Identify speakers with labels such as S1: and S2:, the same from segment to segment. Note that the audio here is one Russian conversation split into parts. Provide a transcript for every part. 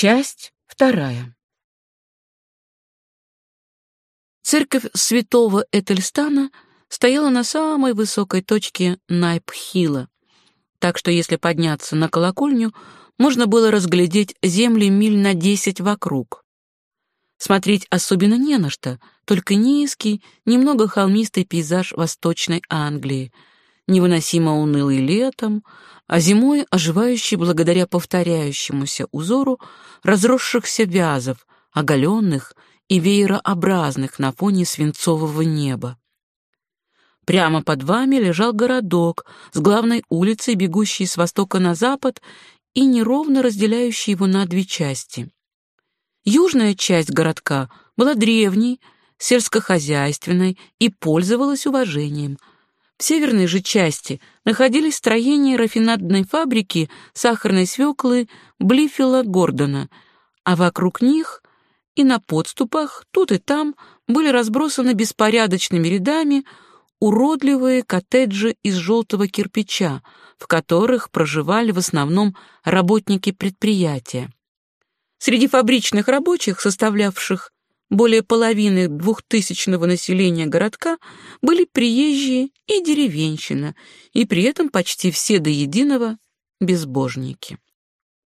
S1: Часть вторая. Церковь святого Этельстана стояла на самой высокой точке Найпхила, так что если подняться на колокольню, можно было разглядеть земли миль на десять вокруг. Смотреть особенно не на что, только низкий, немного холмистый пейзаж Восточной Англии, невыносимо унылый летом, а зимой оживающий благодаря повторяющемуся узору разросшихся вязов, оголенных и веерообразных на фоне свинцового неба. Прямо под вами лежал городок с главной улицей, бегущей с востока на запад и неровно разделяющей его на две части. Южная часть городка была древней, сельскохозяйственной и пользовалась уважением – в северной же части находились строения рафинадной фабрики сахарной свеклы Блифила Гордона, а вокруг них и на подступах тут и там были разбросаны беспорядочными рядами уродливые коттеджи из желтого кирпича, в которых проживали в основном работники предприятия. Среди фабричных рабочих, составлявших более половины двухтысячного населения городка были приезжие и деревенщина, и при этом почти все до единого безбожники.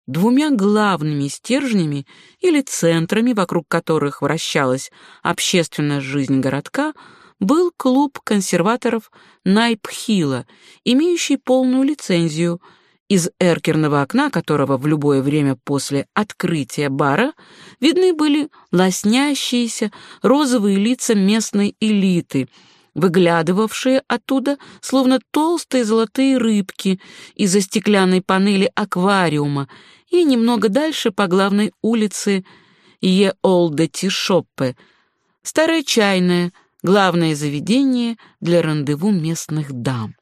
S1: Двумя главными стержнями или центрами, вокруг которых вращалась общественная жизнь городка, был клуб консерваторов Найпхила, имеющий полную лицензию – из эркерного окна которого в любое время после открытия бара видны были лоснящиеся розовые лица местной элиты, выглядывавшие оттуда, словно толстые золотые рыбки из-за стеклянной панели аквариума, и немного дальше по главной улице Е-Олде-Тишоппе, старое чайное, главное заведение для рандеву местных дам.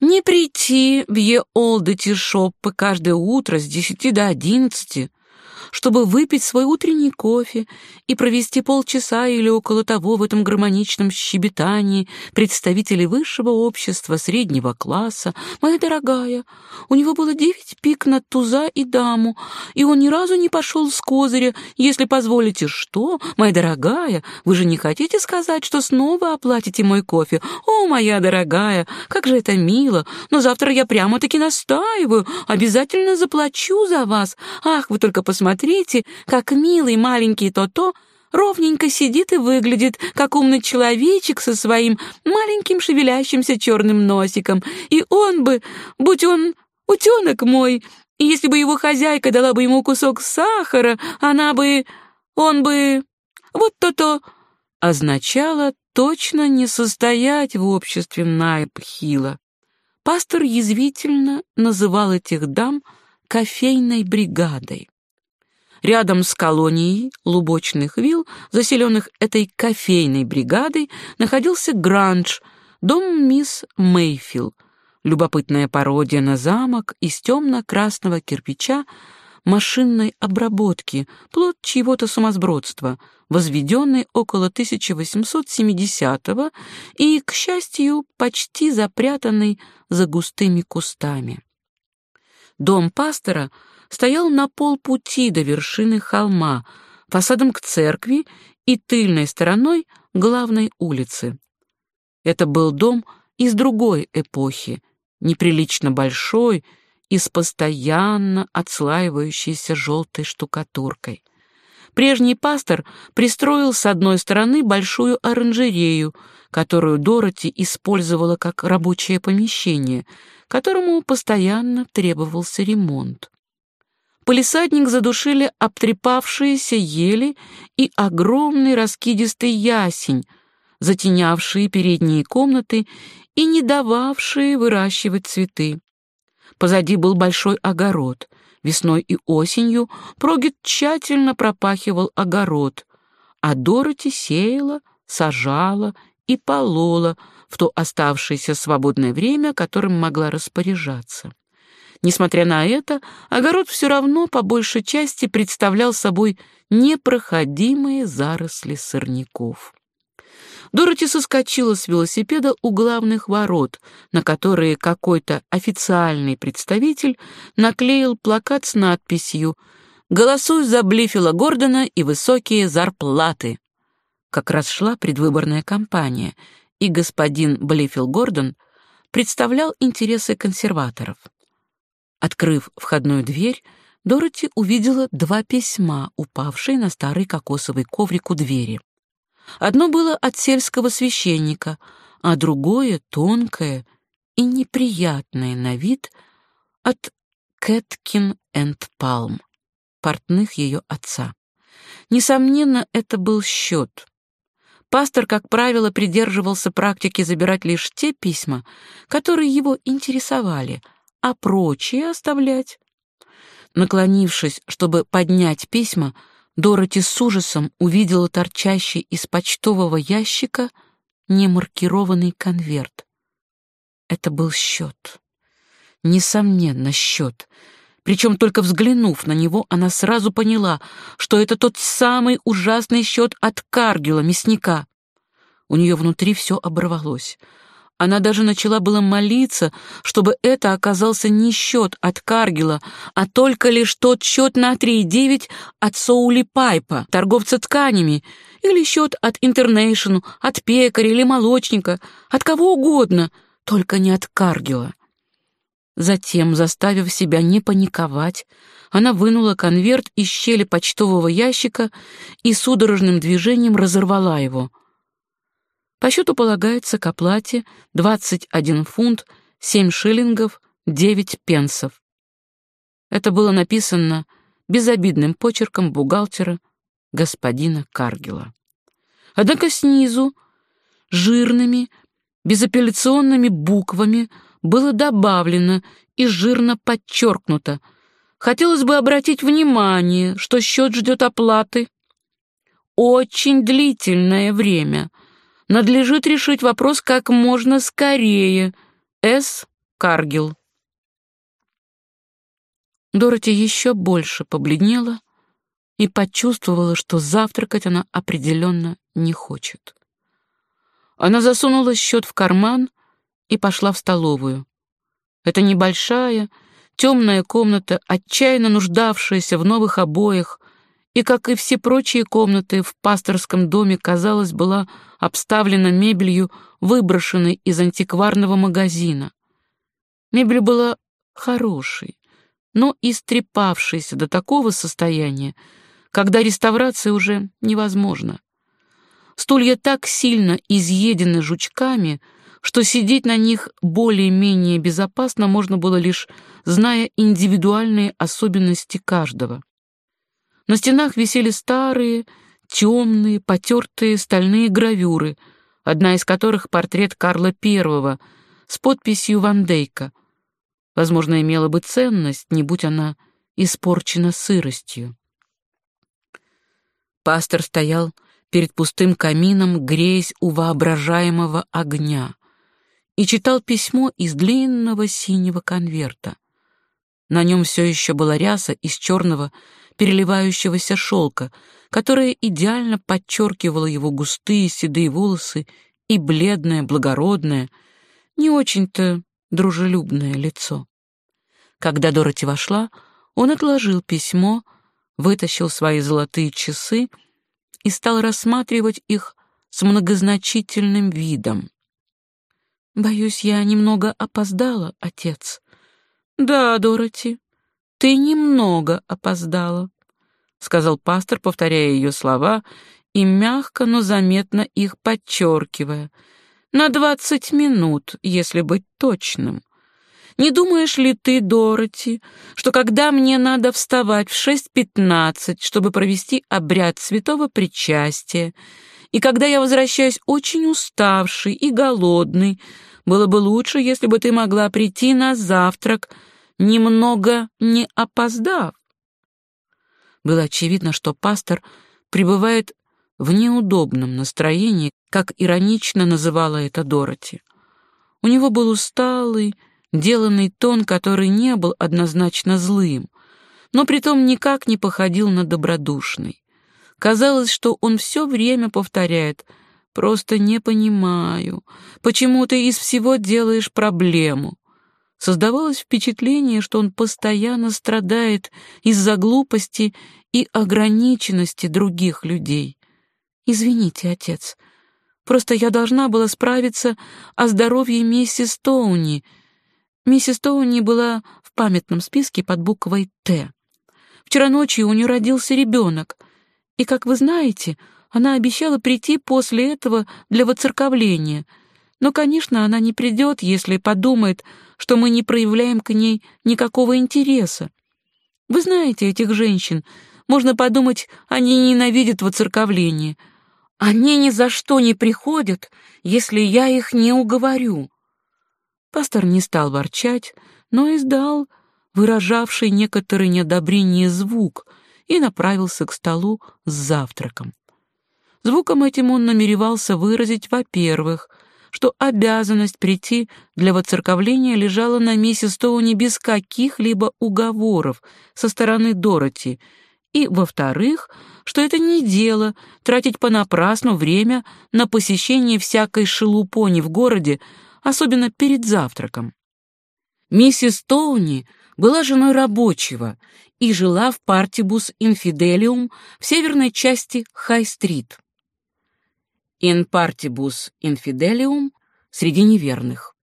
S1: Не прийти в Е-Олдити Шоппы каждое утро с десяти до одиннадцати, чтобы выпить свой утренний кофе и провести полчаса или около того в этом гармоничном щебетании представителей высшего общества среднего класса. Моя дорогая, у него было девять пик на туза и даму, и он ни разу не пошел с козыря, если позволите. Что, моя дорогая, вы же не хотите сказать, что снова оплатите мой кофе? О, моя дорогая, как же это мило, но завтра я прямо-таки настаиваю, обязательно заплачу за вас. Ах, вы только посмотрите, Смотрите, как милый маленький То-То ровненько сидит и выглядит, как умный человечек со своим маленьким шевелящимся черным носиком. И он бы, будь он утенок мой, и если бы его хозяйка дала бы ему кусок сахара, она бы... он бы... вот то-то... означало точно не состоять в обществе Найпхила. Пастор язвительно называл этих дам кофейной бригадой. Рядом с колонией лубочных вилл, заселенных этой кофейной бригадой, находился Гранж, дом мисс Мейфилл, любопытная пародия на замок из темно-красного кирпича машинной обработки, плод чьего-то сумасбродства, возведенный около 1870-го и, к счастью, почти запрятанный за густыми кустами. Дом пастора — стоял на полпути до вершины холма, фасадом к церкви и тыльной стороной главной улицы. Это был дом из другой эпохи, неприлично большой и с постоянно отслаивающейся желтой штукатуркой. Прежний пастор пристроил с одной стороны большую оранжерею, которую Дороти использовала как рабочее помещение, которому постоянно требовался ремонт полисадник задушили обтрепавшиеся ели и огромный раскидистый ясень, затенявшие передние комнаты и не дававшие выращивать цветы. Позади был большой огород. Весной и осенью Прогит тщательно пропахивал огород, а Дороти сеяла, сажала и полола в то оставшееся свободное время, которым могла распоряжаться. Несмотря на это, огород все равно по большей части представлял собой непроходимые заросли сорняков. Дороти соскочила с велосипеда у главных ворот, на которые какой-то официальный представитель наклеил плакат с надписью «Голосуй за Блифила Гордона и высокие зарплаты». Как раз шла предвыборная кампания, и господин Блифил Гордон представлял интересы консерваторов. Открыв входную дверь, Дороти увидела два письма, упавшие на старый кокосовый коврик у двери. Одно было от сельского священника, а другое, тонкое и неприятное на вид, от Кэткин энд Палм, портных ее отца. Несомненно, это был счет. Пастор, как правило, придерживался практики забирать лишь те письма, которые его интересовали, а прочие оставлять. Наклонившись, чтобы поднять письма, Дороти с ужасом увидела торчащий из почтового ящика немаркированный конверт. Это был счет. Несомненно, счет. Причем только взглянув на него, она сразу поняла, что это тот самый ужасный счет от Каргила, мясника. У нее внутри все оборвалось. Она даже начала было молиться, чтобы это оказался не счет от Каргила, а только лишь тот счет на 3,9 от Соули Пайпа, торговца тканями, или счет от Интернейшну, от пекаря или молочника, от кого угодно, только не от Каргила. Затем, заставив себя не паниковать, она вынула конверт из щели почтового ящика и судорожным движением разорвала его — по счету полагается к оплате 21 фунт 7 шиллингов 9 пенсов. Это было написано безобидным почерком бухгалтера господина Каргила. Однако снизу жирными, безапелляционными буквами было добавлено и жирно подчеркнуто. Хотелось бы обратить внимание, что счет ждет оплаты очень длительное время — надлежит решить вопрос как можно скорее. С. Каргил. Дороти еще больше побледнела и почувствовала, что завтракать она определенно не хочет. Она засунула счет в карман и пошла в столовую. Это небольшая, темная комната, отчаянно нуждавшаяся в новых обоях, и, как и все прочие комнаты в пасторском доме, казалось, была обставлена мебелью, выброшенной из антикварного магазина. Мебель была хорошей, но истрепавшейся до такого состояния, когда реставрация уже невозможна. Стулья так сильно изъедены жучками, что сидеть на них более-менее безопасно можно было лишь зная индивидуальные особенности каждого. На стенах висели старые, темные, потертые стальные гравюры, одна из которых — портрет Карла I с подписью Ван Дейка. Возможно, имела бы ценность, не будь она испорчена сыростью. Пастор стоял перед пустым камином, греясь у воображаемого огня, и читал письмо из длинного синего конверта. На нем все еще была ряса из черного переливающегося шелка, которая идеально подчеркивала его густые седые волосы и бледное, благородное, не очень-то дружелюбное лицо. Когда Дороти вошла, он отложил письмо, вытащил свои золотые часы и стал рассматривать их с многозначительным видом. «Боюсь, я немного опоздала, отец». «Да, Дороти, «Ты немного опоздала», — сказал пастор, повторяя ее слова и мягко, но заметно их подчеркивая. «На двадцать минут, если быть точным. Не думаешь ли ты, Дороти, что когда мне надо вставать в шесть пятнадцать, чтобы провести обряд святого причастия, и когда я возвращаюсь очень уставший и голодный, было бы лучше, если бы ты могла прийти на завтрак немного не опоздав. Было очевидно, что пастор пребывает в неудобном настроении, как иронично называла это Дороти. У него был усталый, деланный тон, который не был однозначно злым, но притом никак не походил на добродушный. Казалось, что он все время повторяет Просто не понимаю, почему ты из всего делаешь проблему. Создавалось впечатление, что он постоянно страдает из-за глупости и ограниченности других людей. Извините, отец, просто я должна была справиться о здоровье миссис Тоуни. Миссис Тоуни была в памятном списке под буквой «Т». Вчера ночью у нее родился ребенок, и, как вы знаете, она обещала прийти после этого для воцерковления. Но, конечно, она не придет, если подумает, что мы не проявляем к ней никакого интереса. Вы знаете этих женщин. Можно подумать, они ненавидят воцерковление. Они ни за что не приходят, если я их не уговорю. Пастор не стал ворчать, но издал выражавший некоторое неодобрение звук и направился к столу с завтраком. Звуком этим он намеревался выразить, во-первых, что обязанность прийти для воцерковления лежала на миссис Тоуни без каких-либо уговоров со стороны Дороти, и, во-вторых, что это не дело тратить понапрасну время на посещение всякой шелупони в городе, особенно перед завтраком. Миссис Тоуни была женой рабочего и жила в Партибус Инфиделиум в северной части Хай-стрит. «In partibus infidelium» среди неверных.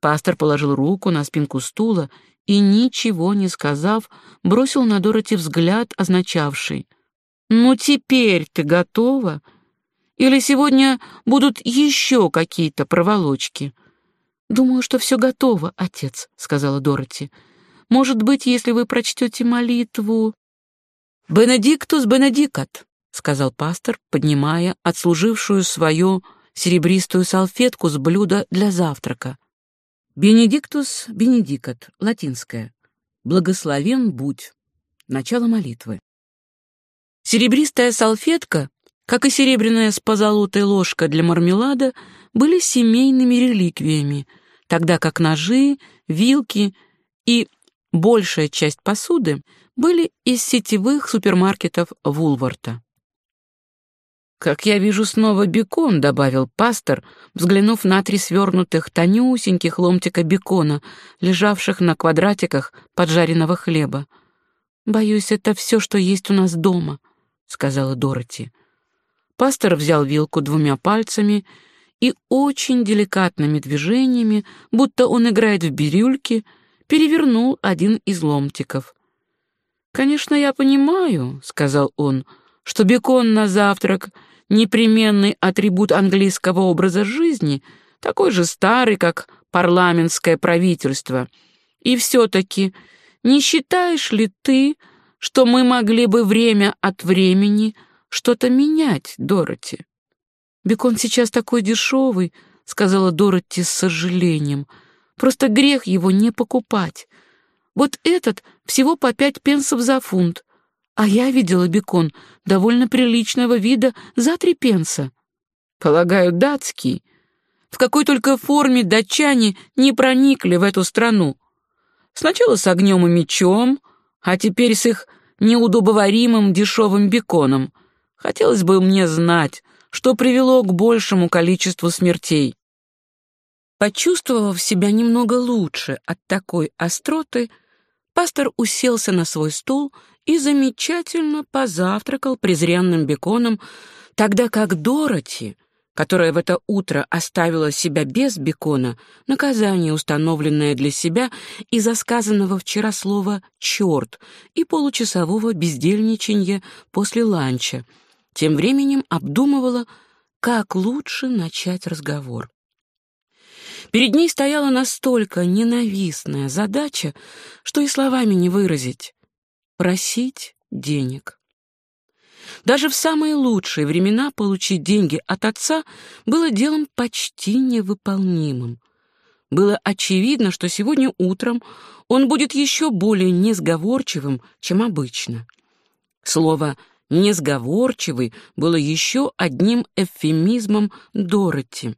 S1: Пастор положил руку на спинку стула и, ничего не сказав, бросил на Дороти взгляд, означавший «Ну теперь ты готова? Или сегодня будут еще какие-то проволочки?» «Думаю, что все готово, отец», — сказала Дороти. «Может быть, если вы прочтете молитву...» «Бенедиктус бенедикат», — сказал пастор, поднимая отслужившую свою серебристую салфетку с блюда для завтрака. «Бенедиктус бенедикат», латинское. «Благословен будь». Начало молитвы. Серебристая салфетка, как и серебряная с позолотой ложка для мармелада, были семейными реликвиями, тогда как ножи, вилки и большая часть посуды были из сетевых супермаркетов Вулварта. «Как я вижу снова бекон», — добавил пастор, взглянув на три свернутых тонюсеньких ломтика бекона, лежавших на квадратиках поджаренного хлеба. «Боюсь, это все, что есть у нас дома», — сказала Дороти. Пастор взял вилку двумя пальцами и очень деликатными движениями, будто он играет в бирюльки, перевернул один из ломтиков. «Конечно, я понимаю», — сказал он, — «что бекон на завтрак — непременный атрибут английского образа жизни, такой же старый, как парламентское правительство. И все-таки не считаешь ли ты, что мы могли бы время от времени что-то менять, Дороти? «Бекон сейчас такой дешевый», — сказала Дороти с сожалением. «Просто грех его не покупать. Вот этот всего по пять пенсов за фунт, а я видела бекон довольно приличного вида за три пенса. Полагаю, датский. В какой только форме датчане не проникли в эту страну. Сначала с огнем и мечом, а теперь с их неудобоваримым дешевым беконом. Хотелось бы мне знать, что привело к большему количеству смертей. Почувствовав себя немного лучше от такой остроты, пастор уселся на свой стул и замечательно позавтракал презренным беконом, тогда как Дороти, которая в это утро оставила себя без бекона, наказание, установленное для себя из-за сказанного вчера слова «черт» и получасового бездельничанья после ланча, тем временем обдумывала, как лучше начать разговор. Перед ней стояла настолько ненавистная задача, что и словами не выразить просить денег. Даже в самые лучшие времена получить деньги от отца было делом почти невыполнимым. Было очевидно, что сегодня утром он будет еще более несговорчивым, чем обычно. Слово «несговорчивый» было еще одним эвфемизмом Дороти.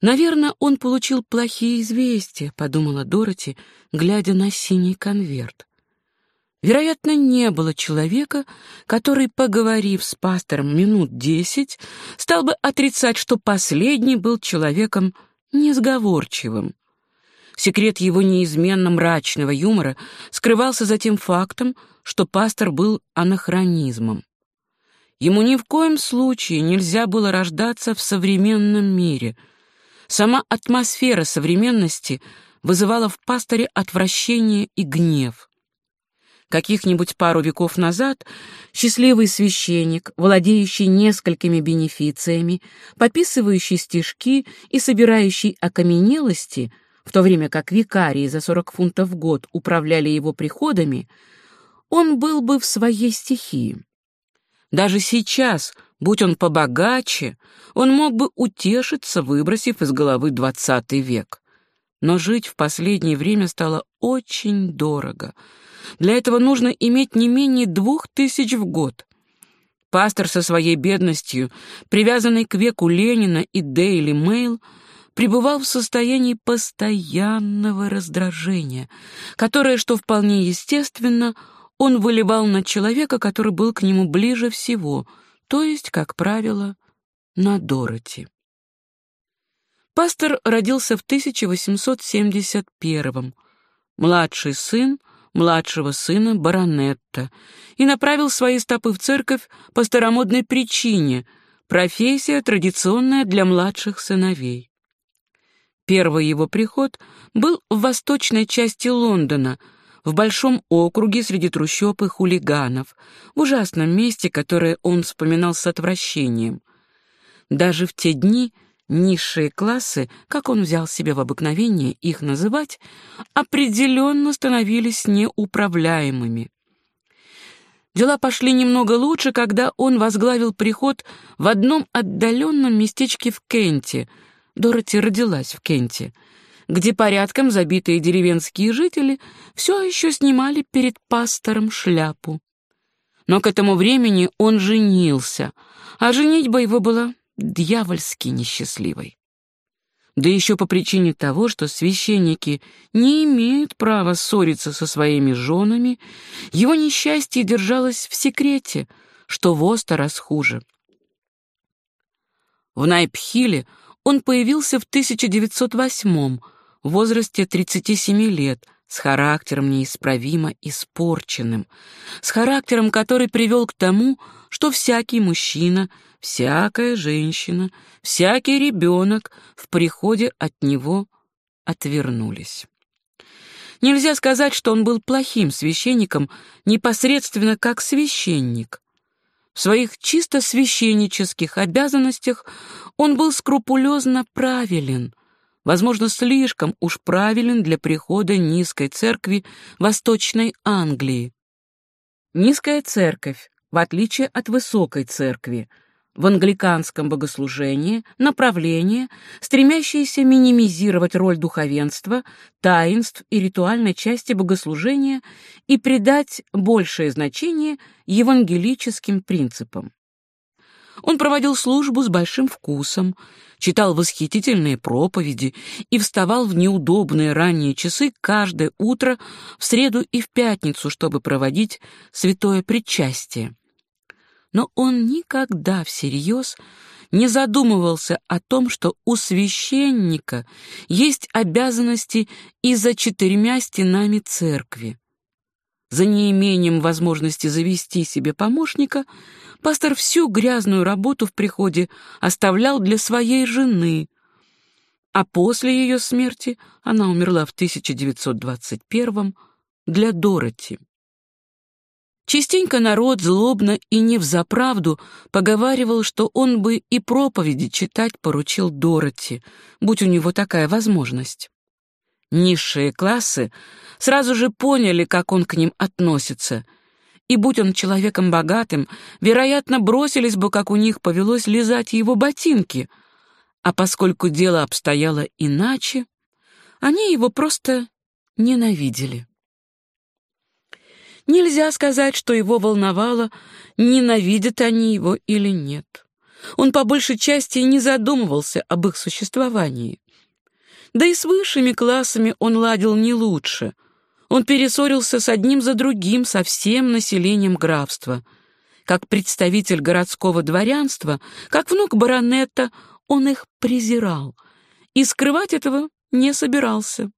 S1: «Наверное, он получил плохие известия», — подумала Дороти, глядя на синий конверт. Вероятно, не было человека, который, поговорив с пастором минут десять, стал бы отрицать, что последний был человеком несговорчивым. Секрет его неизменно мрачного юмора скрывался за тем фактом, что пастор был анахронизмом. Ему ни в коем случае нельзя было рождаться в современном мире. Сама атмосфера современности вызывала в пасторе отвращение и гнев. Каких-нибудь пару веков назад счастливый священник, владеющий несколькими бенефициями, пописывающий стишки и собирающий окаменелости, в то время как викарии за 40 фунтов в год управляли его приходами, он был бы в своей стихии. Даже сейчас, будь он побогаче, он мог бы утешиться, выбросив из головы двадцатый век. Но жить в последнее время стало очень дорого — для этого нужно иметь не менее двух тысяч в год. Пастор со своей бедностью, привязанный к веку Ленина и Дейли Мэйл, пребывал в состоянии постоянного раздражения, которое, что вполне естественно, он выливал на человека, который был к нему ближе всего, то есть, как правило, на Дороти. Пастор родился в 1871 младший сын младшего сына баронетта, и направил свои стопы в церковь по старомодной причине — профессия, традиционная для младших сыновей. Первый его приход был в восточной части Лондона, в большом округе среди трущоб и хулиганов, в ужасном месте, которое он вспоминал с отвращением. Даже в те дни — Низшие классы, как он взял себе в обыкновение их называть, определенно становились неуправляемыми. Дела пошли немного лучше, когда он возглавил приход в одном отдаленном местечке в Кенте. Дороти родилась в Кенте, где порядком забитые деревенские жители все еще снимали перед пастором шляпу. Но к этому времени он женился, а женитьба его была дьявольски несчастливой. Да еще по причине того, что священники не имеют права ссориться со своими женами, его несчастье держалось в секрете, что в сто раз хуже. В Найпхиле он появился в 1908 в возрасте 37 лет, с характером неисправимо испорченным, с характером, который привел к тому, что всякий мужчина — всякая женщина, всякий ребенок в приходе от него отвернулись. Нельзя сказать, что он был плохим священником непосредственно как священник. В своих чисто священнических обязанностях он был скрупулезно правилен, возможно, слишком уж правилен для прихода низкой церкви Восточной Англии. Низкая церковь, в отличие от высокой церкви, в англиканском богослужении направление, стремящееся минимизировать роль духовенства, таинств и ритуальной части богослужения и придать большее значение евангелическим принципам. Он проводил службу с большим вкусом, читал восхитительные проповеди и вставал в неудобные ранние часы каждое утро в среду и в пятницу, чтобы проводить святое причастие но он никогда всерьез не задумывался о том, что у священника есть обязанности и за четырьмя стенами церкви. За неимением возможности завести себе помощника, пастор всю грязную работу в приходе оставлял для своей жены, а после ее смерти, она умерла в 1921 для Дороти. Частенько народ злобно и не взаправду поговаривал, что он бы и проповеди читать поручил Дороти, будь у него такая возможность. Низшие классы сразу же поняли, как он к ним относится, и, будь он человеком богатым, вероятно, бросились бы, как у них повелось, лизать его ботинки, а поскольку дело обстояло иначе, они его просто ненавидели. Нельзя сказать, что его волновало, ненавидят они его или нет. Он по большей части не задумывался об их существовании. Да и с высшими классами он ладил не лучше. Он перессорился с одним за другим со всем населением графства. Как представитель городского дворянства, как внук баронета, он их презирал и скрывать этого не собирался.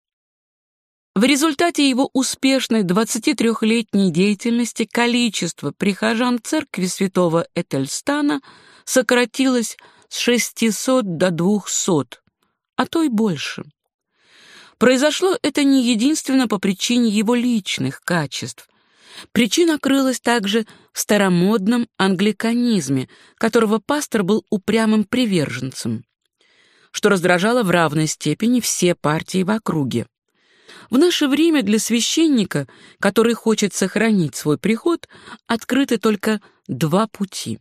S1: В результате его успешной 23-летней деятельности количество прихожан церкви святого Этельстана сократилось с 600 до 200, а то и больше. Произошло это не единственно по причине его личных качеств. Причина крылась также в старомодном англиканизме, которого пастор был упрямым приверженцем, что раздражало в равной степени все партии в округе. В наше время для священника, который хочет сохранить свой приход, открыты только два пути.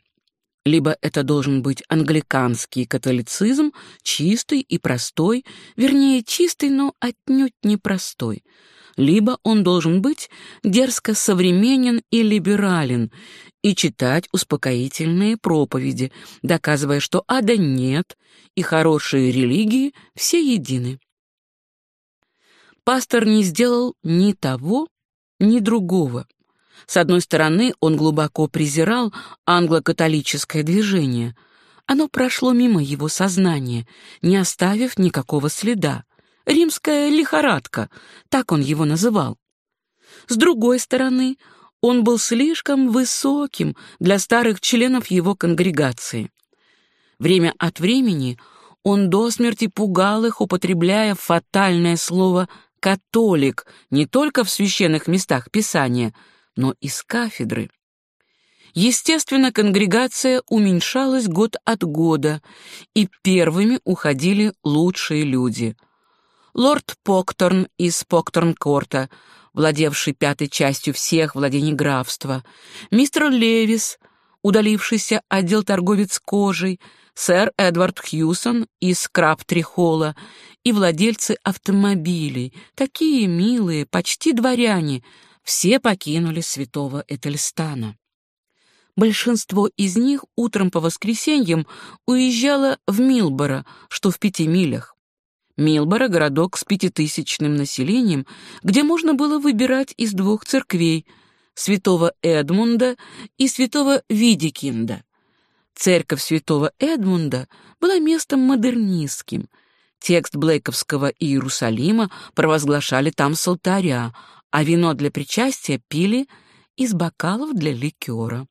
S1: Либо это должен быть англиканский католицизм, чистый и простой, вернее, чистый, но отнюдь не простой. Либо он должен быть дерзко современен и либерален и читать успокоительные проповеди, доказывая, что ада нет и хорошие религии все едины пастор не сделал ни того, ни другого. С одной стороны, он глубоко презирал англо-католическое движение. Оно прошло мимо его сознания, не оставив никакого следа. «Римская лихорадка», так он его называл. С другой стороны, он был слишком высоким для старых членов его конгрегации. Время от времени он до смерти пугал их, употребляя фатальное слово католик не только в священных местах Писания, но и с кафедры. Естественно, конгрегация уменьшалась год от года, и первыми уходили лучшие люди. Лорд Покторн из Покторн-Корта, владевший пятой частью всех владений графства, мистер Левис, удалившийся отдел торговец кожей, сэр Эдвард Хьюсон из Краб-Трихола и владельцы автомобилей, такие милые, почти дворяне, все покинули святого Этельстана. Большинство из них утром по воскресеньям уезжало в Милборо, что в пяти милях. Милборо — городок с пятитысячным населением, где можно было выбирать из двух церквей — святого Эдмунда и святого Видикинда. Церковь святого Эдмунда была местом модернистским — Текст Блейковского Иерусалима провозглашали там с алтаря, а вино для причастия пили из бокалов для ликера.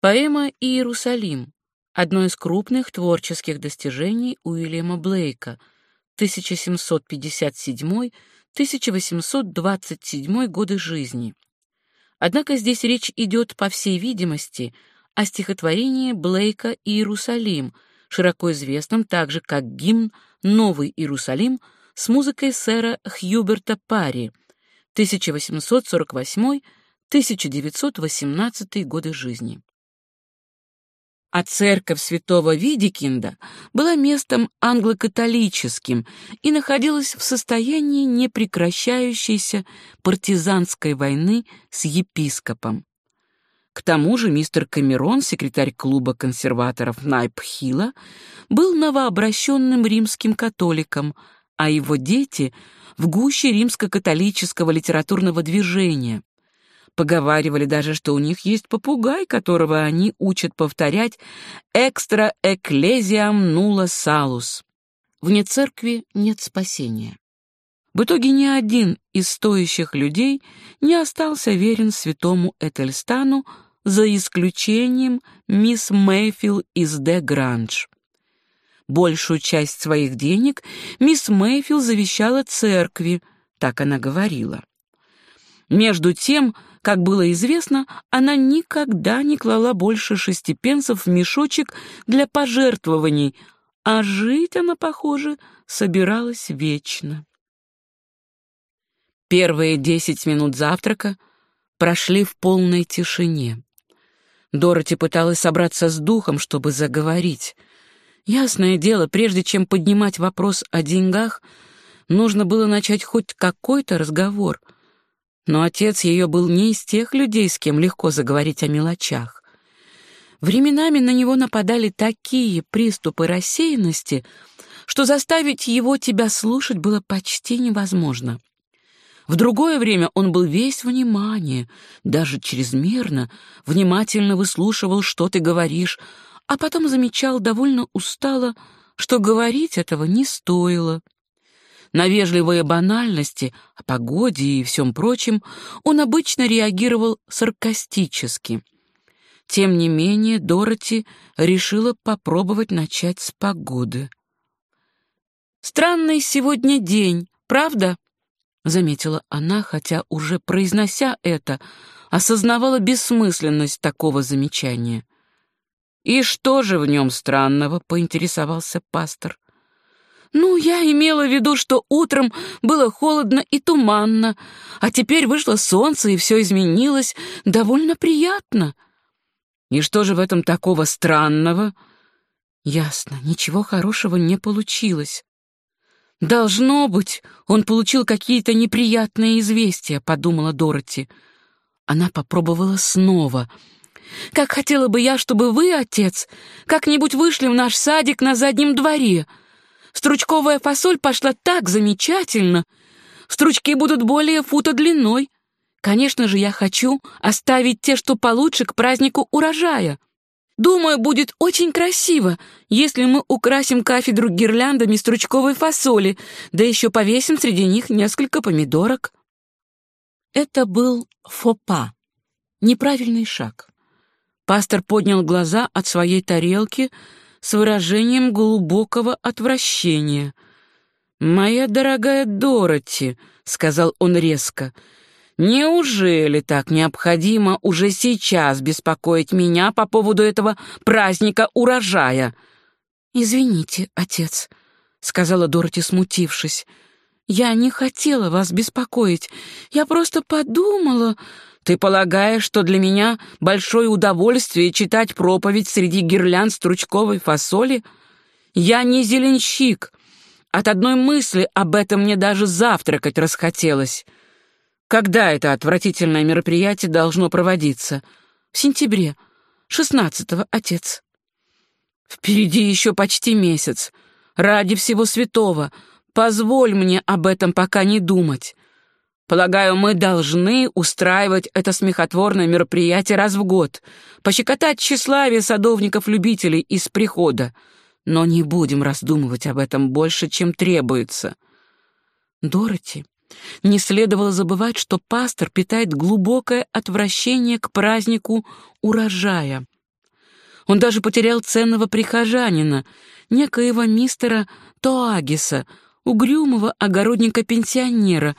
S1: Поэма «Иерусалим» — одно из крупных творческих достижений Уильяма Блейка, 1757-1827 годы жизни. Однако здесь речь идет, по всей видимости, о стихотворении Блейка «Иерусалим», широко известным также как гимн «Новый Иерусалим» с музыкой сэра Хьюберта Парри 1848-1918 годы жизни. А церковь святого Видикинда была местом англокатолическим и находилась в состоянии непрекращающейся партизанской войны с епископом. К тому же мистер Камерон, секретарь клуба консерваторов Найпхила, был новообращенным римским католиком, а его дети — в гуще римско-католического литературного движения. Поговаривали даже, что у них есть попугай, которого они учат повторять «экстра экклезиам нула салус». Вне церкви нет спасения. В итоге ни один из стоящих людей не остался верен святому Этельстану, за исключением мисс Мэйфилл из Де Гранж. Большую часть своих денег мисс Мэйфилл завещала церкви, так она говорила. Между тем, как было известно, она никогда не клала больше шести пенсов в мешочек для пожертвований, а жить она, похоже, собиралась вечно. Первые десять минут завтрака прошли в полной тишине. Дороти пыталась собраться с духом, чтобы заговорить. Ясное дело, прежде чем поднимать вопрос о деньгах, нужно было начать хоть какой-то разговор. Но отец ее был не из тех людей, с кем легко заговорить о мелочах. Временами на него нападали такие приступы рассеянности, что заставить его тебя слушать было почти невозможно. В другое время он был весь внимание, даже чрезмерно, внимательно выслушивал, что ты говоришь, а потом замечал довольно устало, что говорить этого не стоило. На вежливые банальности о погоде и всем прочем он обычно реагировал саркастически. Тем не менее, Дороти решила попробовать начать с погоды. «Странный сегодня день, правда?» — заметила она, хотя уже произнося это, осознавала бессмысленность такого замечания. «И что же в нем странного?» — поинтересовался пастор. «Ну, я имела в виду, что утром было холодно и туманно, а теперь вышло солнце, и все изменилось довольно приятно». «И что же в этом такого странного?» «Ясно, ничего хорошего не получилось». «Должно быть, он получил какие-то неприятные известия», — подумала Дороти. Она попробовала снова. «Как хотела бы я, чтобы вы, отец, как-нибудь вышли в наш садик на заднем дворе. Стручковая фасоль пошла так замечательно. Стручки будут более фута длиной. Конечно же, я хочу оставить те, что получше, к празднику урожая». Думаю, будет очень красиво, если мы украсим кафедру гирляндами стручковой фасоли, да еще повесим среди них несколько помидорок. Это был фопа, неправильный шаг. Пастор поднял глаза от своей тарелки с выражением глубокого отвращения. «Моя дорогая Дороти», — сказал он резко, — Неужели так необходимо уже сейчас беспокоить меня по поводу этого праздника урожая? Извините, отец, сказала Дороти, смутившись. Я не хотела вас беспокоить. Я просто подумала, ты полагаешь, что для меня большое удовольствие читать проповедь среди гирлянд стручковой фасоли? Я не зеленщик. От одной мысли об этом мне даже завтракать расхотелось. Когда это отвратительное мероприятие должно проводиться? В сентябре. Шестнадцатого, отец. Впереди еще почти месяц. Ради всего святого, позволь мне об этом пока не думать. Полагаю, мы должны устраивать это смехотворное мероприятие раз в год, пощекотать тщеславие садовников-любителей из прихода. Но не будем раздумывать об этом больше, чем требуется. Дороти, не следовало забывать, что пастор питает глубокое отвращение к празднику урожая. Он даже потерял ценного прихожанина, некоего мистера Тоагиса, угрюмого огородника-пенсионера,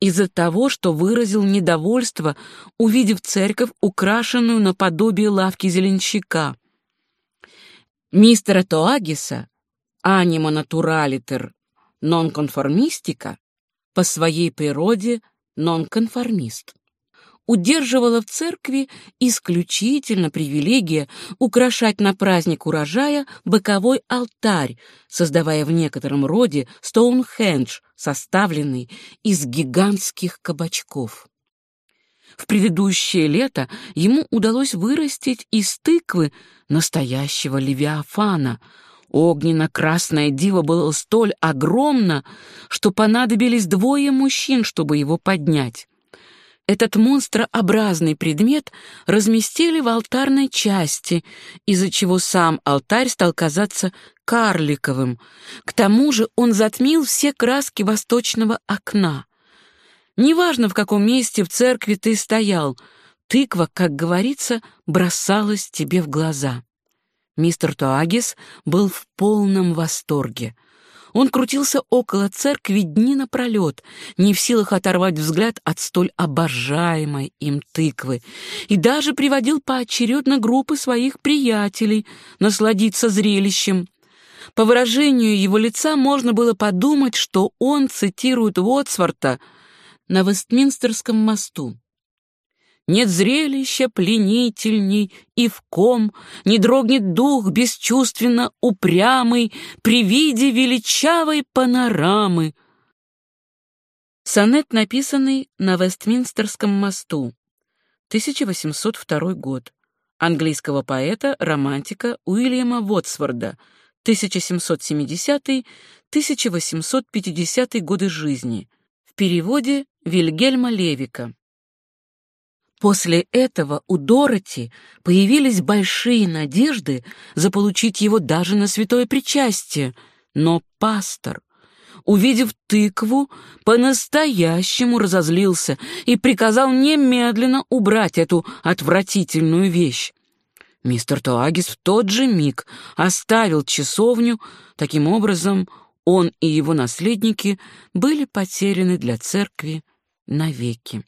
S1: из-за того, что выразил недовольство, увидев церковь, украшенную наподобие лавки зеленщика. Мистера Тоагиса, анима натуралитер нонконформистика, по своей природе нонконформист. Удерживала в церкви исключительно привилегия украшать на праздник урожая боковой алтарь, создавая в некотором роде Стоунхендж, составленный из гигантских кабачков. В предыдущее лето ему удалось вырастить из тыквы настоящего левиафана — Огненно-красное диво было столь огромно, что понадобились двое мужчин, чтобы его поднять. Этот монстрообразный предмет разместили в алтарной части, из-за чего сам алтарь стал казаться карликовым. К тому же он затмил все краски восточного окна. Неважно, в каком месте в церкви ты стоял, тыква, как говорится, бросалась тебе в глаза. Мистер Тоагис был в полном восторге. Он крутился около церкви дни напролет, не в силах оторвать взгляд от столь обожаемой им тыквы, и даже приводил поочередно группы своих приятелей насладиться зрелищем. По выражению его лица можно было подумать, что он цитирует Уотсворта на Вестминстерском мосту. Нет зрелища пленительней, и в ком не дрогнет дух бесчувственно упрямый при виде величавой панорамы. Сонет, написанный на Вестминстерском мосту, 1802 год, английского поэта-романтика Уильяма Вотсворда, 1770-1850 годы жизни, переводе Вильгельма Левика. После этого у Дороти появились большие надежды заполучить его даже на святое причастие, но пастор, увидев тыкву, по-настоящему разозлился и приказал немедленно убрать эту отвратительную вещь. Мистер Туагис в тот же миг оставил часовню, таким образом он и его наследники были потеряны для церкви навеки.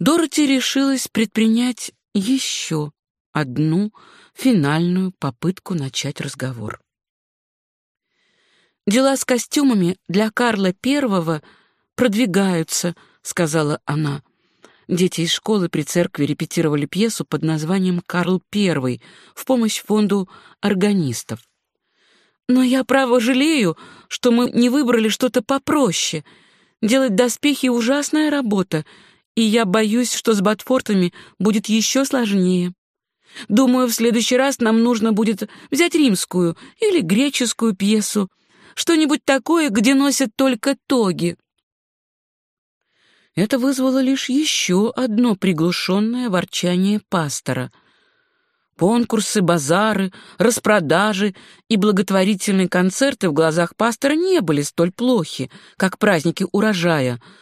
S1: Дороти решилась предпринять еще одну финальную попытку начать разговор. «Дела с костюмами для Карла Первого продвигаются», — сказала она. Дети из школы при церкви репетировали пьесу под названием «Карл Первый» в помощь фонду органистов. «Но я, право, жалею, что мы не выбрали что-то попроще. Делать доспехи — ужасная работа, и я боюсь, что с Батфортами будет еще сложнее. Думаю, в следующий раз нам нужно будет взять римскую или греческую пьесу, что-нибудь такое, где носят только тоги. Это вызвало лишь еще одно приглушенное ворчание пастора. Конкурсы, базары, распродажи и благотворительные концерты в глазах пастора не были столь плохи, как праздники урожая —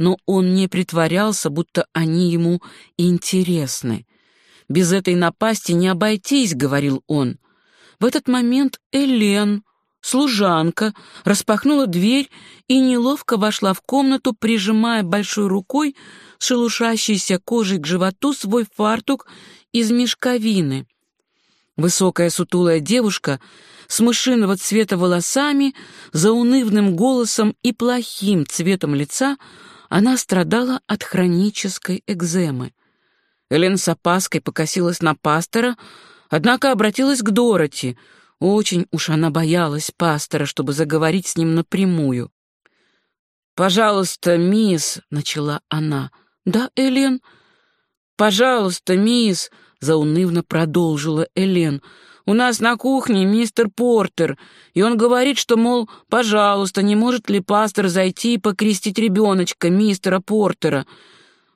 S1: но он не притворялся, будто они ему интересны. «Без этой напасти не обойтись», — говорил он. В этот момент Элен, служанка, распахнула дверь и неловко вошла в комнату, прижимая большой рукой с шелушащейся кожей к животу свой фартук из мешковины. Высокая сутулая девушка с мышиного цвета волосами, заунывным голосом и плохим цветом лица — она страдала от хронической экземы. Элен с опаской покосилась на пастора, однако обратилась к Дороти. Очень уж она боялась пастора, чтобы заговорить с ним напрямую. «Пожалуйста, мисс», — начала она. «Да, Элен?» «Пожалуйста, мисс», — заунывно продолжила Элен, — у нас на кухне мистер Портер, и он говорит, что, мол, пожалуйста, не может ли пастор зайти и покрестить ребеночка мистера Портера,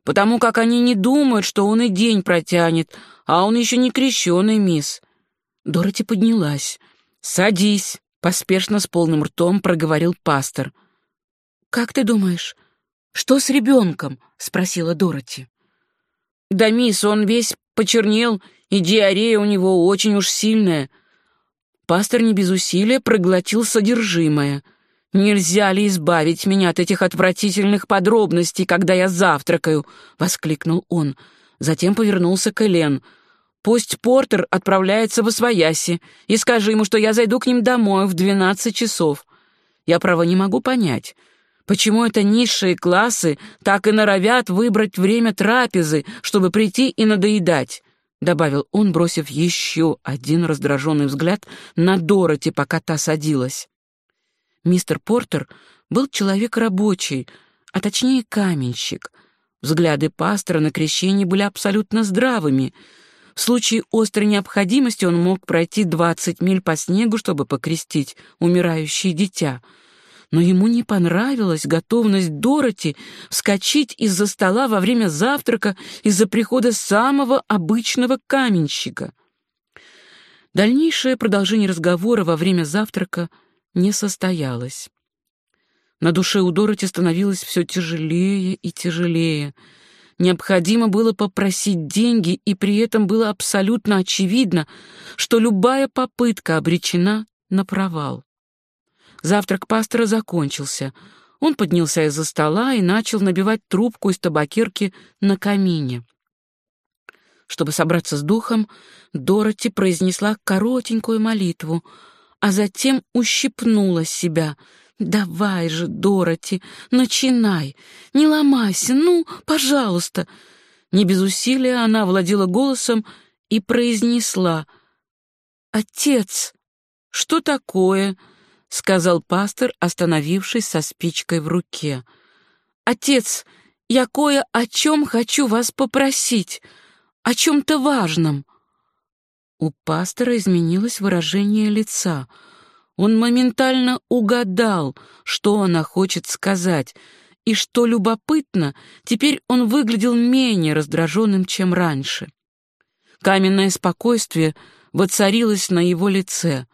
S1: потому как они не думают, что он и день протянет, а он еще не крещеный, мисс». Дороти поднялась. «Садись», — поспешно с полным ртом проговорил пастор. «Как ты думаешь, что с ребенком?» — спросила Дороти. «Да, мисс, он весь почернел и диарея у него очень уж сильная. Пастор не без усилия проглотил содержимое. «Нельзя ли избавить меня от этих отвратительных подробностей, когда я завтракаю?» — воскликнул он. Затем повернулся к Элен. «Пусть Портер отправляется в Освояси, и скажи ему, что я зайду к ним домой в двенадцать часов. Я, право, не могу понять». Почему это низшие классы так и норовят выбрать время трапезы, чтобы прийти и надоедать? Добавил он, бросив еще один раздраженный взгляд на Дороти, пока та садилась. Мистер Портер был человек рабочий, а точнее каменщик. Взгляды пастора на крещение были абсолютно здравыми. В случае острой необходимости он мог пройти двадцать миль по снегу, чтобы покрестить умирающее дитя — но ему не понравилась готовность Дороти вскочить из-за стола во время завтрака из-за прихода самого обычного каменщика. Дальнейшее продолжение разговора во время завтрака не состоялось. На душе у Дороти становилось все тяжелее и тяжелее. Необходимо было попросить деньги, и при этом было абсолютно очевидно, что любая попытка обречена на провал. Завтрак пастора закончился. Он поднялся из-за стола и начал набивать трубку из табакерки на камине. Чтобы собраться с духом, Дороти произнесла коротенькую молитву, а затем ущипнула себя. «Давай же, Дороти, начинай! Не ломайся, ну, пожалуйста!» Не без усилия она владела голосом и произнесла «Отец, что такое?» — сказал пастор, остановившись со спичкой в руке. «Отец, я кое о чем хочу вас попросить, о чем-то важном». У пастора изменилось выражение лица. Он моментально угадал, что она хочет сказать, и, что любопытно, теперь он выглядел менее раздраженным, чем раньше. Каменное спокойствие воцарилось на его лице.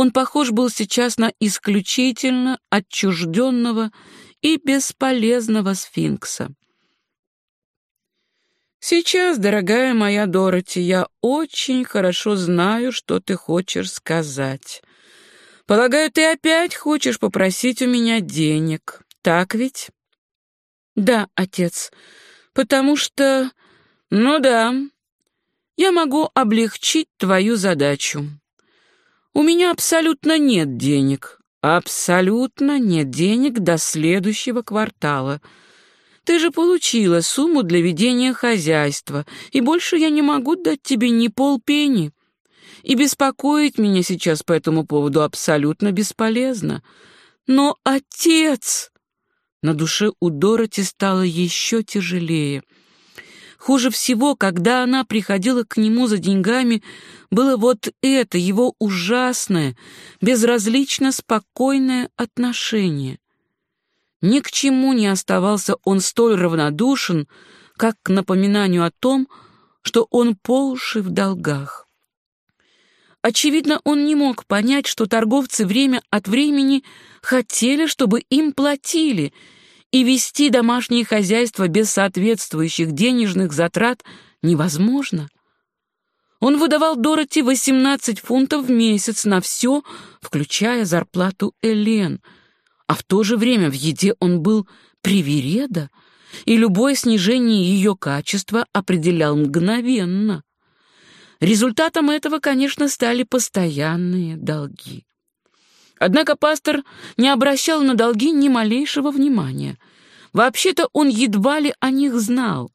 S1: Он похож был сейчас на исключительно отчужденного и бесполезного сфинкса. «Сейчас, дорогая моя Дороти, я очень хорошо знаю, что ты хочешь сказать. Полагаю, ты опять хочешь попросить у меня денег, так ведь?» «Да, отец, потому что...» «Ну да, я могу облегчить твою задачу. У меня абсолютно нет денег, абсолютно нет денег до следующего квартала». Ты же получила сумму для ведения хозяйства, и больше я не могу дать тебе ни полпени. И беспокоить меня сейчас по этому поводу абсолютно бесполезно. Но отец...» На душе у Дороти стало еще тяжелее. Хуже всего, когда она приходила к нему за деньгами, было вот это его ужасное, безразлично спокойное отношение. Ни к чему не оставался он столь равнодушен, как к напоминанию о том, что он по уши в долгах. Очевидно, он не мог понять, что торговцы время от времени хотели, чтобы им платили, и вести домашнее хозяйство без соответствующих денежных затрат невозможно. Он выдавал Дороти 18 фунтов в месяц на все, включая зарплату Элен — а в то же время в еде он был привереда, и любое снижение ее качества определял мгновенно. Результатом этого, конечно, стали постоянные долги. Однако пастор не обращал на долги ни малейшего внимания. Вообще-то он едва ли о них знал.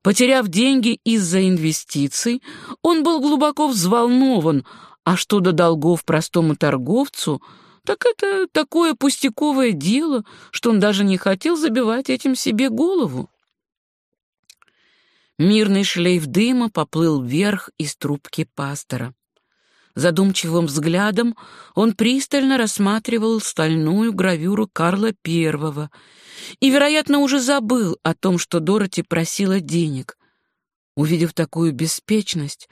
S1: Потеряв деньги из-за инвестиций, он был глубоко взволнован, а что до долгов простому торговцу — так это такое пустяковое дело, что он даже не хотел забивать этим себе голову. Мирный шлейф дыма поплыл вверх из трубки пастора. Задумчивым взглядом он пристально рассматривал стальную гравюру Карла Первого и, вероятно, уже забыл о том, что Дороти просила денег. Увидев такую беспечность,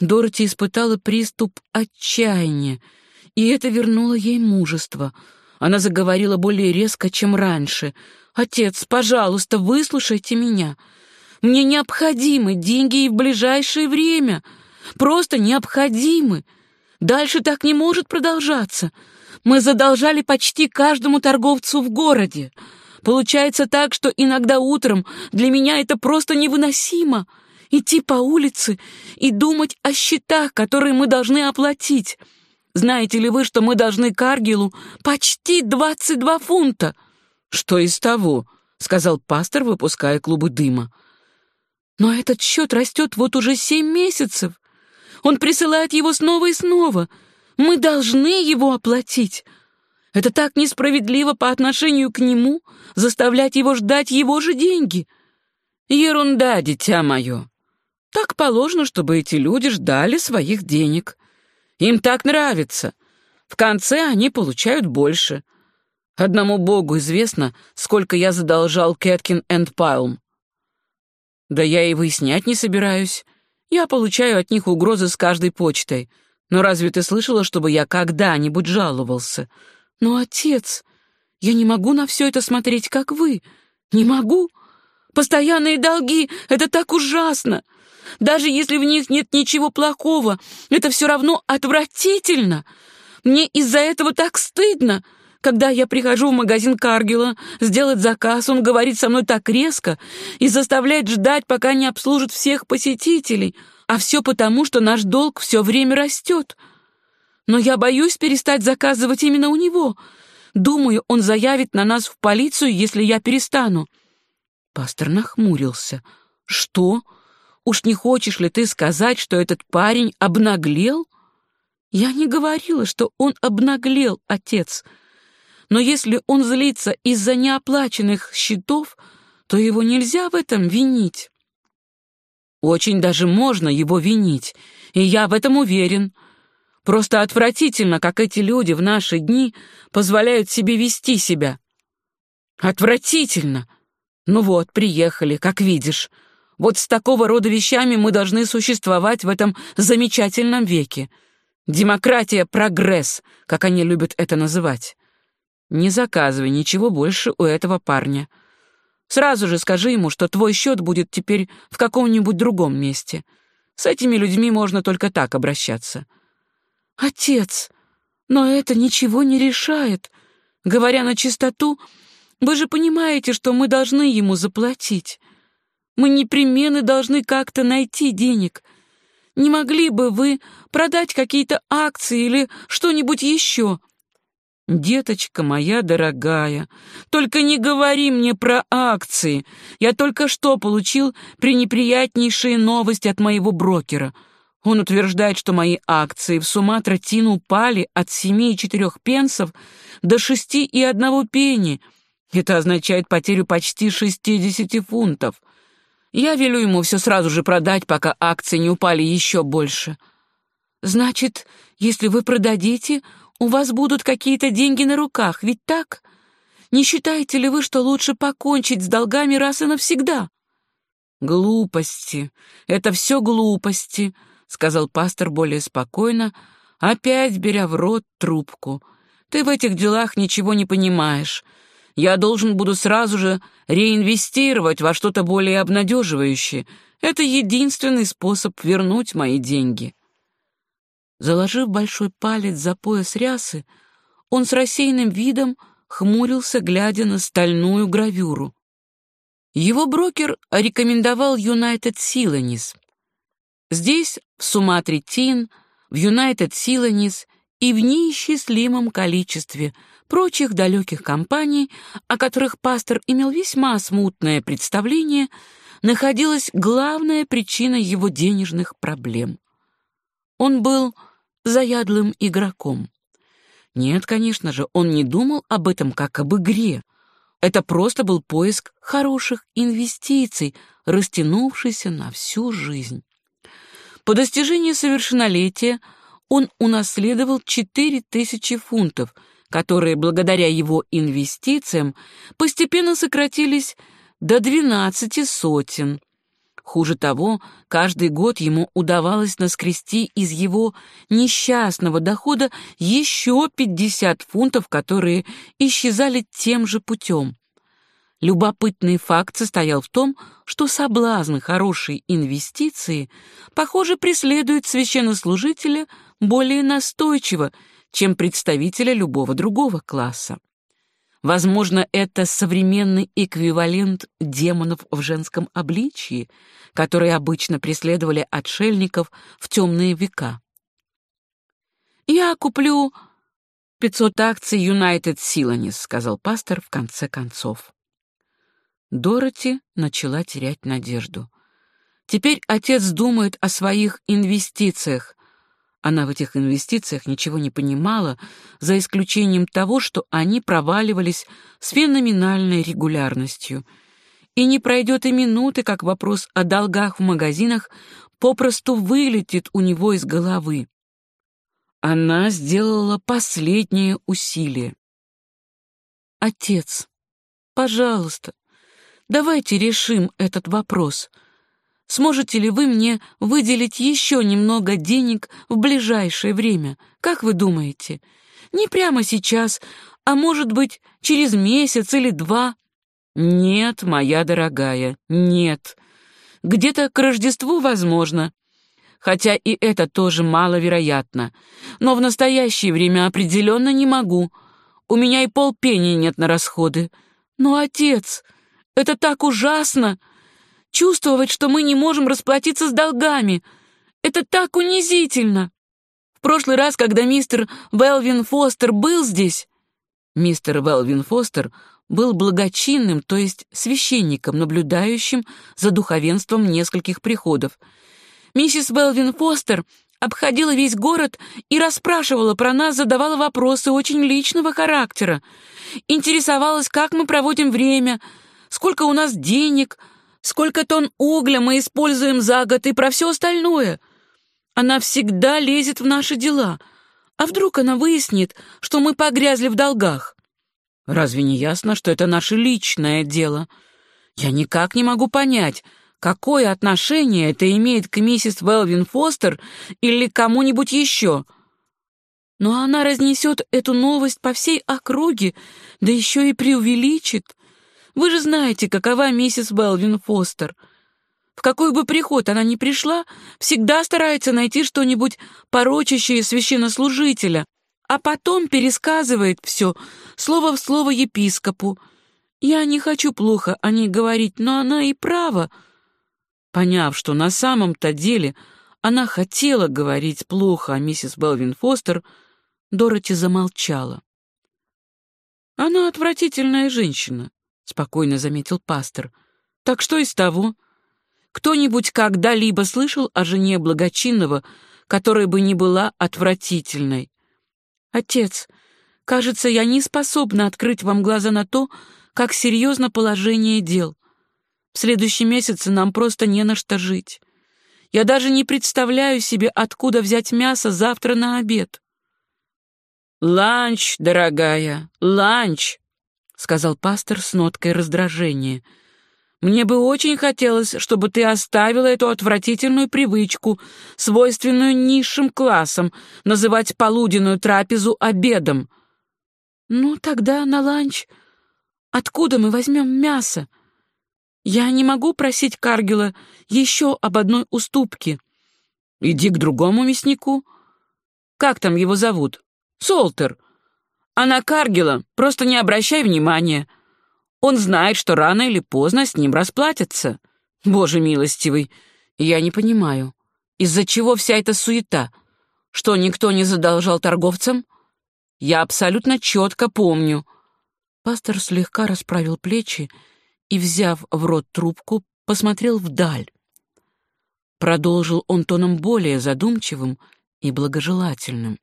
S1: Дороти испытала приступ отчаяния — и это вернуло ей мужество. Она заговорила более резко, чем раньше. «Отец, пожалуйста, выслушайте меня. Мне необходимы деньги и в ближайшее время. Просто необходимы. Дальше так не может продолжаться. Мы задолжали почти каждому торговцу в городе. Получается так, что иногда утром для меня это просто невыносимо. Идти по улице и думать о счетах, которые мы должны оплатить». Знаете ли вы, что мы должны Каргилу почти двадцать два фунта?» «Что из того?» — сказал пастор, выпуская клубы дыма. «Но этот счет растет вот уже семь месяцев. Он присылает его снова и снова. Мы должны его оплатить. Это так несправедливо по отношению к нему, заставлять его ждать его же деньги. Ерунда, дитя мое. Так положено, чтобы эти люди ждали своих денег. Им так нравится. В конце они получают больше. Одному богу известно, сколько я задолжал Кэткин энд Пайлм. Да я и выяснять не собираюсь. Я получаю от них угрозы с каждой почтой. Но разве ты слышала, чтобы я когда-нибудь жаловался? Но, отец, я не могу на все это смотреть, как вы. Не могу. Постоянные долги — это так ужасно. Даже если в них нет ничего плохого, это все равно отвратительно. Мне из-за этого так стыдно. Когда я прихожу в магазин Каргила сделать заказ, он говорит со мной так резко и заставляет ждать, пока не обслужит всех посетителей. А все потому, что наш долг все время растет. Но я боюсь перестать заказывать именно у него. Думаю, он заявит на нас в полицию, если я перестану. Пастор нахмурился. «Что?» Уж не хочешь ли ты сказать, что этот парень обнаглел? Я не говорила, что он обнаглел, отец. Но если он злится из-за неоплаченных счетов, то его нельзя в этом винить. Очень даже можно его винить, и я в этом уверен. Просто отвратительно, как эти люди в наши дни позволяют себе вести себя. Отвратительно. Ну вот, приехали, как видишь. Вот с такого рода вещами мы должны существовать в этом замечательном веке. Демократия, прогресс, как они любят это называть. Не заказывай ничего больше у этого парня. Сразу же скажи ему, что твой счет будет теперь в каком-нибудь другом месте. С этими людьми можно только так обращаться. Отец, но это ничего не решает. Говоря на чистоту, вы же понимаете, что мы должны ему заплатить. Мы непременно должны как-то найти денег. Не могли бы вы продать какие-то акции или что-нибудь еще?» «Деточка моя дорогая, только не говори мне про акции. Я только что получил пренеприятнейшие новости от моего брокера. Он утверждает, что мои акции в Суматра-Тин упали от семи и четырех пенсов до шести и одного пенни. Это означает потерю почти шестидесяти фунтов. Я велю ему все сразу же продать, пока акции не упали еще больше. Значит, если вы продадите, у вас будут какие-то деньги на руках, ведь так? Не считаете ли вы, что лучше покончить с долгами раз и навсегда? Глупости. Это все глупости, сказал пастор более спокойно, опять беря в рот трубку. Ты в этих делах ничего не понимаешь. Я должен буду сразу же реинвестировать во что-то более обнадеживающее. Это единственный способ вернуть мои деньги. Заложив большой палец за пояс рясы, он с рассеянным видом хмурился, глядя на стальную гравюру. Его брокер рекомендовал United Silanis. Здесь, в Суматре Тин, в United Silanis и в неисчислимом количестве прочих далеких компаний, о которых пастор имел весьма смутное представление, находилась главная причина его денежных проблем. Он был заядлым игроком. Нет, конечно же, он не думал об этом как об игре. Это просто был поиск хороших инвестиций, растянувшийся на всю жизнь. По достижении совершеннолетия он унаследовал 4000 фунтов, которые благодаря его инвестициям постепенно сократились до 12 сотен. Хуже того, каждый год ему удавалось наскрести из его несчастного дохода еще 50 фунтов, которые исчезали тем же путем. Любопытный факт состоял в том, что соблазны хорошей инвестиции, похоже, преследуют священнослужителя более настойчиво, чем представителя любого другого класса. Возможно, это современный эквивалент демонов в женском обличии, которые обычно преследовали отшельников в темные века. «Я куплю 500 акций United Silanis», — сказал пастор в конце концов. Дороти начала терять надежду. Теперь отец думает о своих инвестициях. Она в этих инвестициях ничего не понимала, за исключением того, что они проваливались с феноменальной регулярностью. И не пройдет и минуты, как вопрос о долгах в магазинах попросту вылетит у него из головы. Она сделала последнее усилие. «Отец, пожалуйста, Давайте решим этот вопрос. Сможете ли вы мне выделить еще немного денег в ближайшее время? Как вы думаете? Не прямо сейчас, а может быть, через месяц или два? Нет, моя дорогая, нет. Где-то к Рождеству возможно. Хотя и это тоже маловероятно. Но в настоящее время определенно не могу. У меня и полпени нет на расходы. Но, отец, это так ужасно! Чувствовать, что мы не можем расплатиться с долгами. Это так унизительно. В прошлый раз, когда мистер Велвин Фостер был здесь... Мистер Велвин Фостер был благочинным, то есть священником, наблюдающим за духовенством нескольких приходов. Миссис Велвин Фостер обходила весь город и расспрашивала про нас, задавала вопросы очень личного характера. Интересовалась, как мы проводим время, сколько у нас денег, сколько тонн угля мы используем за год и про все остальное. Она всегда лезет в наши дела. А вдруг она выяснит, что мы погрязли в долгах? Разве не ясно, что это наше личное дело? Я никак не могу понять, какое отношение это имеет к миссис Велвин Фостер или кому-нибудь еще. Но она разнесет эту новость по всей округе, да еще и преувеличит. Вы же знаете, какова миссис Велвин Фостер. В какой бы приход она ни пришла, всегда старается найти что-нибудь порочащее священнослужителя, а потом пересказывает все, слово в слово епископу. Я не хочу плохо о ней говорить, но она и права. Поняв, что на самом-то деле она хотела говорить плохо о миссис Белвин Фостер, Дороти замолчала. «Она отвратительная женщина», — спокойно заметил пастор. «Так что из того? Кто-нибудь когда-либо слышал о жене благочинного, которая бы не была отвратительной? Отец, кажется, я не способна открыть вам глаза на то, как серьезно положение дел. В следующем месяце нам просто не на что жить. Я даже не представляю себе, откуда взять мясо завтра на обед. «Ланч, дорогая, ланч», — сказал пастор с ноткой раздражения. «Мне бы очень хотелось, чтобы ты оставила эту отвратительную привычку, свойственную низшим классам, называть полуденную трапезу обедом». «Ну, тогда на ланч. Откуда мы возьмем мясо? Я не могу просить Каргела еще об одной уступке. Иди к другому мяснику. Как там его зовут?» Солтер. А на Каргела просто не обращай внимания. Он знает, что рано или поздно с ним расплатятся. Боже милостивый, я не понимаю, из-за чего вся эта суета? Что, никто не задолжал торговцам? Я абсолютно четко помню. Пастор слегка расправил плечи и, взяв в рот трубку, посмотрел вдаль. Продолжил он тоном более задумчивым и благожелательным.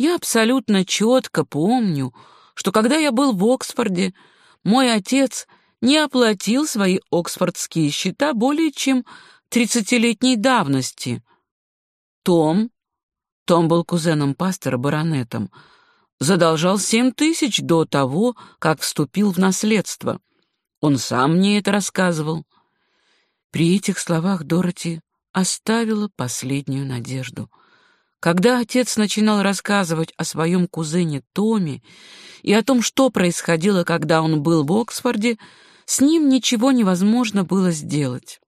S1: Я абсолютно четко помню, что когда я был в Оксфорде, мой отец не оплатил свои оксфордские счета более чем тридцатилетней давности. Том, Том был кузеном пастора баронетом, задолжал семь тысяч до того, как вступил в наследство. Он сам мне это рассказывал. При этих словах Дороти оставила последнюю надежду. Когда отец начинал рассказывать о своем кузене Томе и о том, что происходило, когда он был в Оксфорде, с ним ничего невозможно было сделать.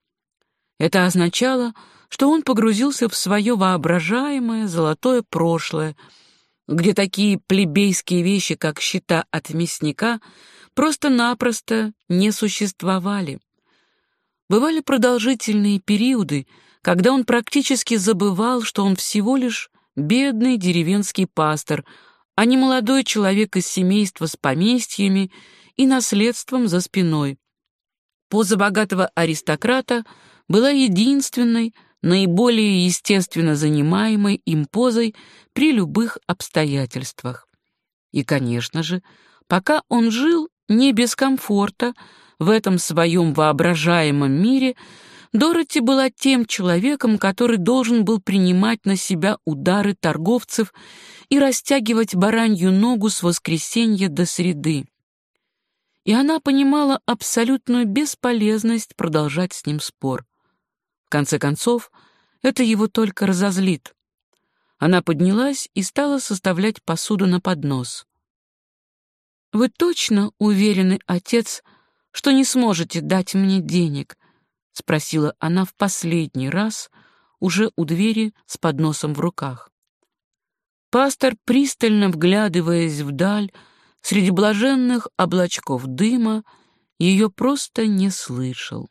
S1: Это означало, что он погрузился в свое воображаемое золотое прошлое, где такие плебейские вещи, как счета от мясника, просто-напросто не существовали. Бывали продолжительные периоды, когда он практически забывал, что он всего лишь бедный деревенский пастор, а не молодой человек из семейства с поместьями и наследством за спиной. Поза богатого аристократа была единственной, наиболее естественно занимаемой им позой при любых обстоятельствах. И, конечно же, пока он жил не без комфорта в этом своем воображаемом мире, Дороти была тем человеком, который должен был принимать на себя удары торговцев и растягивать баранью ногу с воскресенья до среды. И она понимала абсолютную бесполезность продолжать с ним спор. В конце концов, это его только разозлит. Она поднялась и стала составлять посуду на поднос. «Вы точно уверены, отец, что не сможете дать мне денег?» — спросила она в последний раз, уже у двери с подносом в руках. Пастор, пристально вглядываясь вдаль, среди блаженных облачков дыма, ее просто не слышал.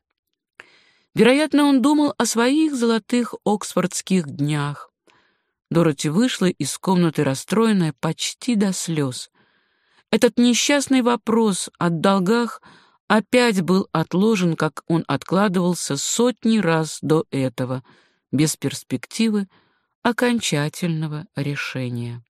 S1: Вероятно, он думал о своих золотых оксфордских днях. Дороти вышла из комнаты расстроенная почти до слез. Этот несчастный вопрос о долгах — опять был отложен, как он откладывался сотни раз до этого, без перспективы окончательного решения.